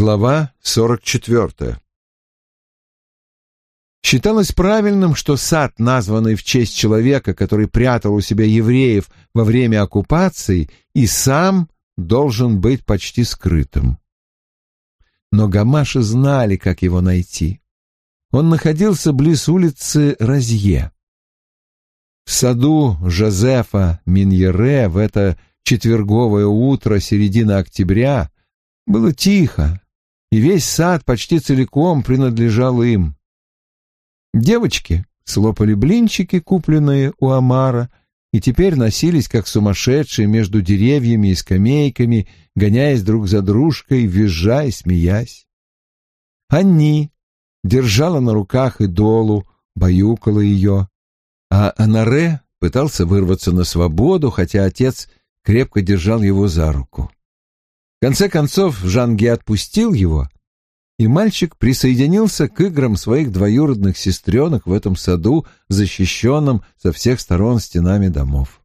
Глава 44. Считалось правильным, что сад, названный в честь человека, который прятал у себя евреев во время оккупации, и сам должен быть почти скрытым. Но гамаши знали, как его найти. Он находился близ улицы Розье. В саду Жозефа Миньере в это четверговое утро середины октября было тихо, и весь сад почти целиком принадлежал им. Девочки слопали блинчики, купленные у Амара, и теперь носились, как сумасшедшие, между деревьями и скамейками, гоняясь друг за дружкой, визжа и смеясь. Анни держала на руках идолу, баюкала ее, а Анаре пытался вырваться на свободу, хотя отец крепко держал его за руку. В конце концов Жанги отпустил его, и мальчик присоединился к играм своих двоюродных сестренок в этом саду, защищенном со всех сторон стенами домов.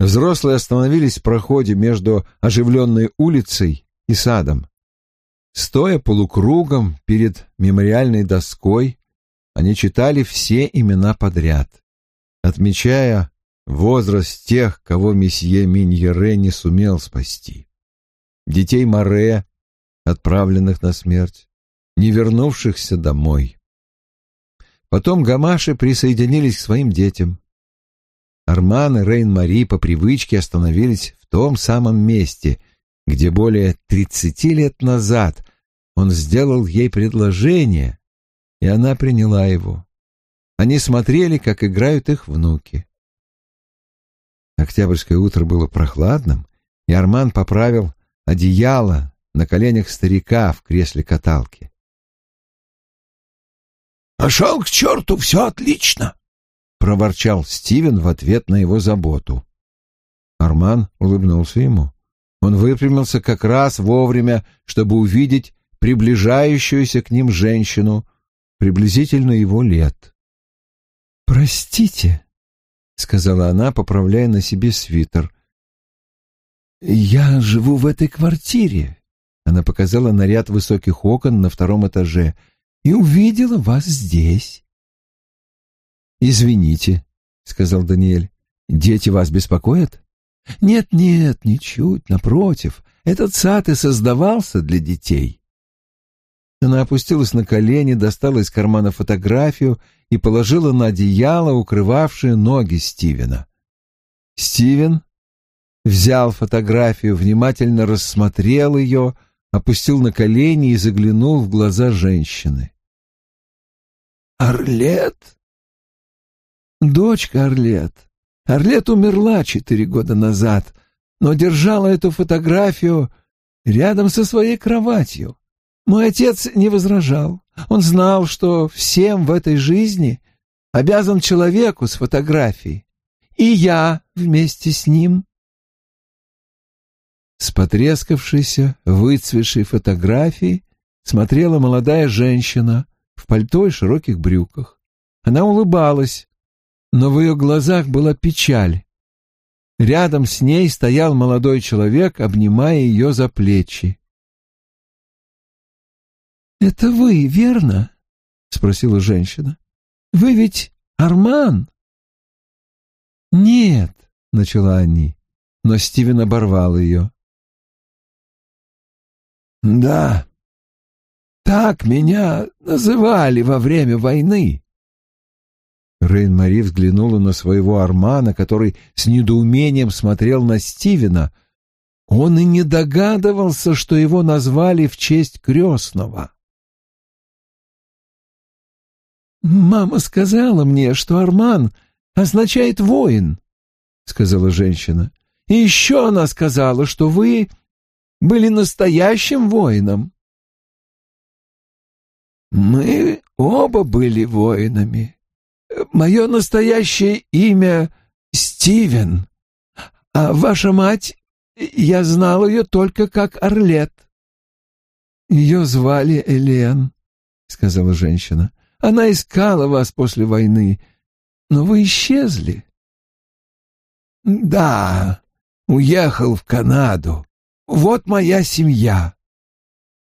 Взрослые остановились в проходе между оживленной улицей и садом. Стоя полукругом перед мемориальной доской, они читали все имена подряд, отмечая возраст тех, кого месье Миньере не сумел спасти. Детей Море, отправленных на смерть, не вернувшихся домой. Потом гамаши присоединились к своим детям. Арман и Рейн-Мари по привычке остановились в том самом месте, где более тридцати лет назад он сделал ей предложение, и она приняла его. Они смотрели, как играют их внуки. Октябрьское утро было прохладным, и Арман поправил одеяло на коленях старика в кресле каталки. «Пошел к черту, все отлично!» — проворчал Стивен в ответ на его заботу. Арман улыбнулся ему. Он выпрямился как раз вовремя, чтобы увидеть приближающуюся к ним женщину, приблизительно его лет. «Простите», — сказала она, поправляя на себе свитер. «Я живу в этой квартире», — она показала на ряд высоких окон на втором этаже, — «и увидела вас здесь». «Извините», — сказал Даниэль, — «дети вас беспокоят?» «Нет-нет, ничуть, напротив, этот сад и создавался для детей». Она опустилась на колени, достала из кармана фотографию и положила на одеяло, укрывавшее ноги Стивена. Стивен взял фотографию, внимательно рассмотрел ее, опустил на колени и заглянул в глаза женщины. «Орлет?» «Дочка Орлет. Орлет умерла четыре года назад, но держала эту фотографию рядом со своей кроватью. Мой отец не возражал. Он знал, что всем в этой жизни обязан человеку с фотографией, и я вместе с ним. С потрескавшейся, выцветшей фотографии смотрела молодая женщина в пальто и широких брюках. Она улыбалась, но в ее глазах была печаль. Рядом с ней стоял молодой человек, обнимая ее за плечи. «Это вы, верно?» — спросила женщина. «Вы ведь Арман?» «Нет», — начала они, но Стивен оборвал ее. «Да, так меня называли во время войны». Рейн-Мари взглянула на своего Армана, который с недоумением смотрел на Стивена. Он и не догадывался, что его назвали в честь крестного. «Мама сказала мне, что Арман означает воин», — сказала женщина. «И еще она сказала, что вы были настоящим воином». «Мы оба были воинами. Мое настоящее имя Стивен, а ваша мать, я знал ее только как Орлет». «Ее звали Элен», — сказала женщина. Она искала вас после войны, но вы исчезли. Да, уехал в Канаду. Вот моя семья.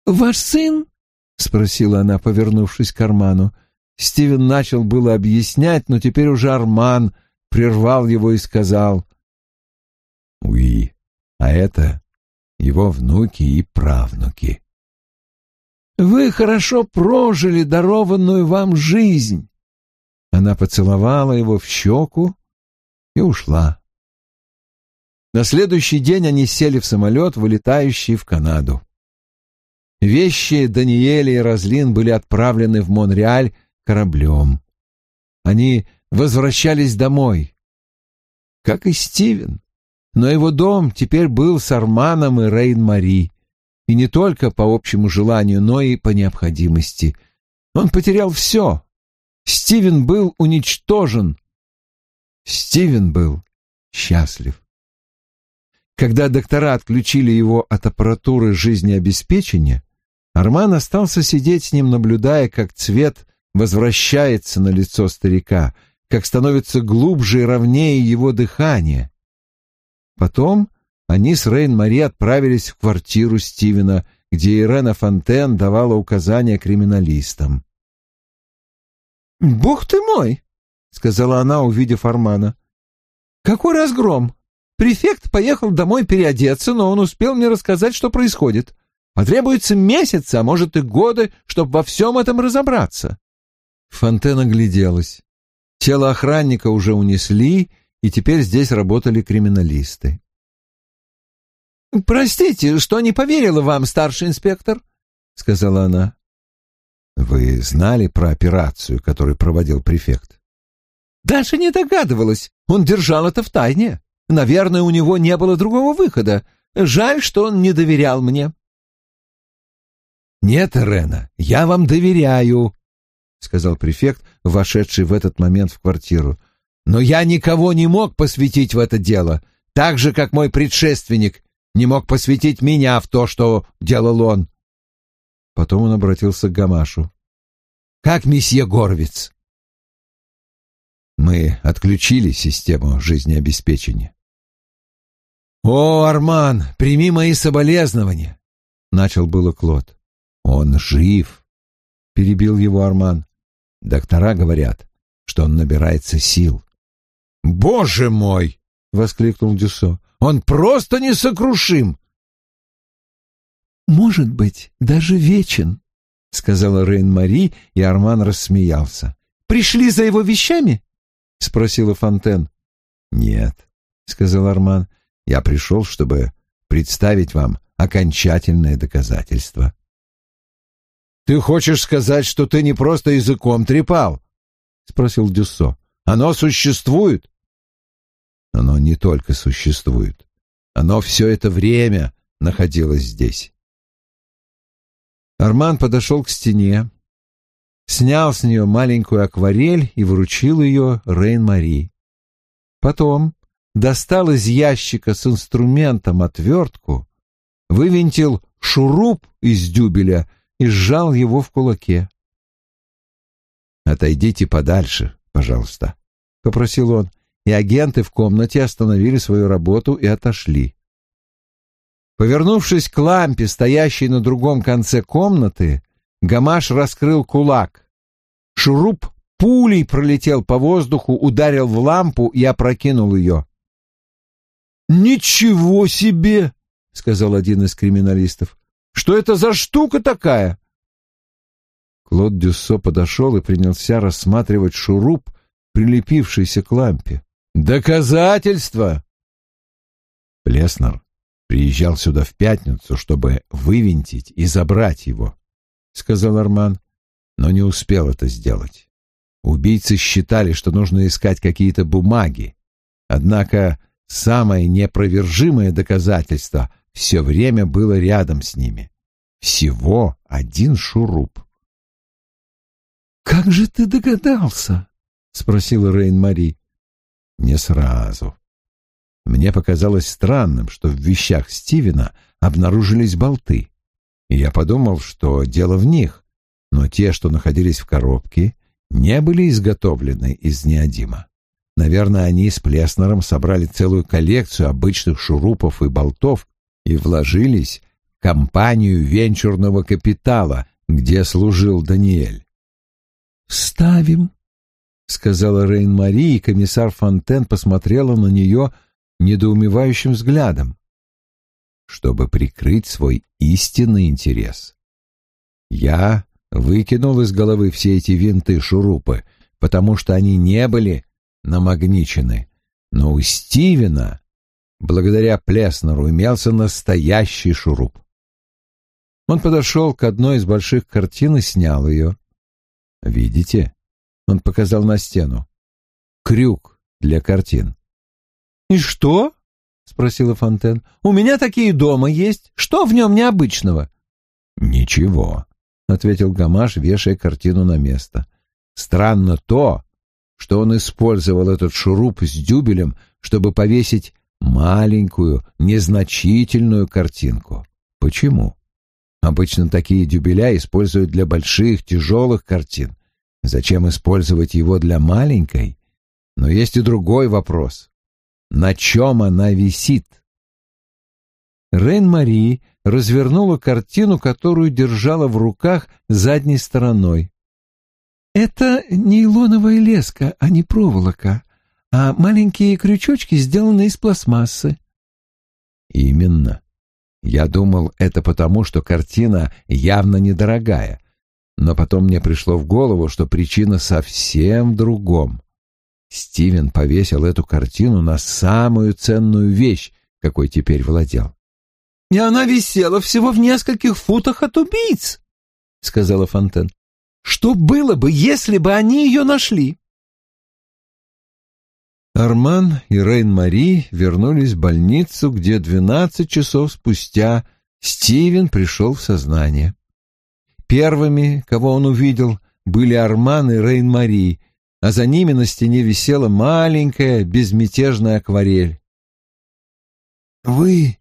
ваш сын?» — спросила она, повернувшись к Арману. Стивен начал было объяснять, но теперь уже Арман прервал его и сказал. «Уи, а это его внуки и правнуки». «Вы хорошо прожили дарованную вам жизнь». Она поцеловала его в щеку и ушла. На следующий день они сели в самолет, вылетающий в Канаду. Вещи Даниэля и Разлин были отправлены в Монреаль кораблем. Они возвращались домой, как и Стивен. Но его дом теперь был с Арманом и Рейн-Мари, и не только по общему желанию, но и по необходимости. Он потерял все. Стивен был уничтожен. Стивен был счастлив. Когда доктора отключили его от аппаратуры жизнеобеспечения, Арман остался сидеть с ним, наблюдая, как цвет возвращается на лицо старика, как становится глубже и ровнее его дыхание. Потом они с Рейн-Мари отправились в квартиру Стивена, где Ирена Фонтен давала указания криминалистам. «Бог ты мой!» — сказала она, увидев Армана. «Какой разгром! Префект поехал домой переодеться, но он успел мне рассказать, что происходит. Потребуется месяцы, а может и годы, чтобы во всем этом разобраться. Фонтен огляделась. Тело охранника уже унесли, и теперь здесь работали криминалисты. «Простите, что не поверила вам, старший инспектор», — сказала она. «Вы знали про операцию, которую проводил префект?» «Даже не догадывалась. Он держал это в тайне. Наверное, у него не было другого выхода. Жаль, что он не доверял мне». «Нет, Рена, я вам доверяю», — сказал префект, вошедший в этот момент в квартиру. «Но я никого не мог посвятить в это дело, так же, как мой предшественник не мог посвятить меня в то, что делал он». Потом он обратился к Гамашу. «Как месье Горвиц?» Мы отключили систему жизнеобеспечения. «О, Арман, прими мои соболезнования!» — начал было Клод. «Он жив», — перебил его Арман. «Доктора говорят, что он набирается сил». «Боже мой!» — воскликнул Дюсо. «Он просто несокрушим!» «Может быть, даже вечен», — сказала Рейн-Мари, и Арман рассмеялся. «Пришли за его вещами?» — спросила Фонтен. «Нет», — сказал Арман, — «я пришел, чтобы представить вам окончательное доказательство». «Ты хочешь сказать, что ты не просто языком трепал?» — спросил Дюссо. «Оно существует?» «Оно не только существует. Оно все это время находилось здесь». Арман подошел к стене, снял с нее маленькую акварель и вручил ее Рейн-Мари. Потом достал из ящика с инструментом отвертку, вывинтил шуруп из дюбеля и сжал его в кулаке. «Отойдите подальше, пожалуйста», — попросил он, и агенты в комнате остановили свою работу и отошли. Повернувшись к лампе, стоящей на другом конце комнаты, Гамаш раскрыл кулак. Шуруп пулей пролетел по воздуху, ударил в лампу и опрокинул ее. «Ничего себе!» — сказал один из криминалистов. Что это за штука такая?» Клод Дюссо подошел и принялся рассматривать шуруп, прилепившийся к лампе. «Доказательства!» Плеснер приезжал сюда в пятницу, чтобы вывинтить и забрать его, — сказал Арман, но не успел это сделать. Убийцы считали, что нужно искать какие-то бумаги, однако самое непровержимое доказательство все время было рядом с ними. Всего один шуруп. «Как же ты догадался?» — спросила Рейн-Мари. «Не сразу. Мне показалось странным, что в вещах Стивена обнаружились болты, и я подумал, что дело в них, но те, что находились в коробке, не были изготовлены из неодима. Наверное, они с Плеснером собрали целую коллекцию обычных шурупов и болтов и вложились компанию венчурного капитала, где служил Даниэль. «Ставим», — сказала Рейн-Мари, и комиссар Фонтен посмотрела на нее недоумевающим взглядом. Чтобы прикрыть свой истинный интерес. Я выкинул из головы все эти винты-шурупы, потому что они не были намагничены. Но у Стивена, благодаря Плеснеру, имелся настоящий шуруп. Он подошел к одной из больших картин и снял ее. «Видите?» — он показал на стену. «Крюк для картин». «И что?» — спросила Фонтен. «У меня такие дома есть. Что в нем необычного?» «Ничего», — ответил Гамаш, вешая картину на место. «Странно то, что он использовал этот шуруп с дюбелем, чтобы повесить маленькую, незначительную картинку. Почему? Обычно такие дюбеля используют для больших, тяжелых картин. Зачем использовать его для маленькой? Но есть и другой вопрос. На чем она висит? Рейн-Мари развернула картину, которую держала в руках задней стороной. «Это нейлоновая леска, а не проволока, а маленькие крючочки сделаны из пластмассы». «Именно. Я думал, это потому, что картина явно недорогая, но потом мне пришло в голову, что причина совсем в другом. Стивен повесил эту картину на самую ценную вещь, какой теперь владел. «И она висела всего в нескольких футах от убийц», — сказала Фонтен. «Что было бы, если бы они ее нашли?» Арман и Рейн-Мари вернулись в больницу, где двенадцать часов спустя Стивен пришел в сознание. Первыми, кого он увидел, были Арман и Рейн-Мари, а за ними на стене висела маленькая безмятежная акварель. «Вы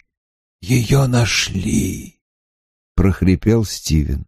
ее нашли», — прохрипел Стивен.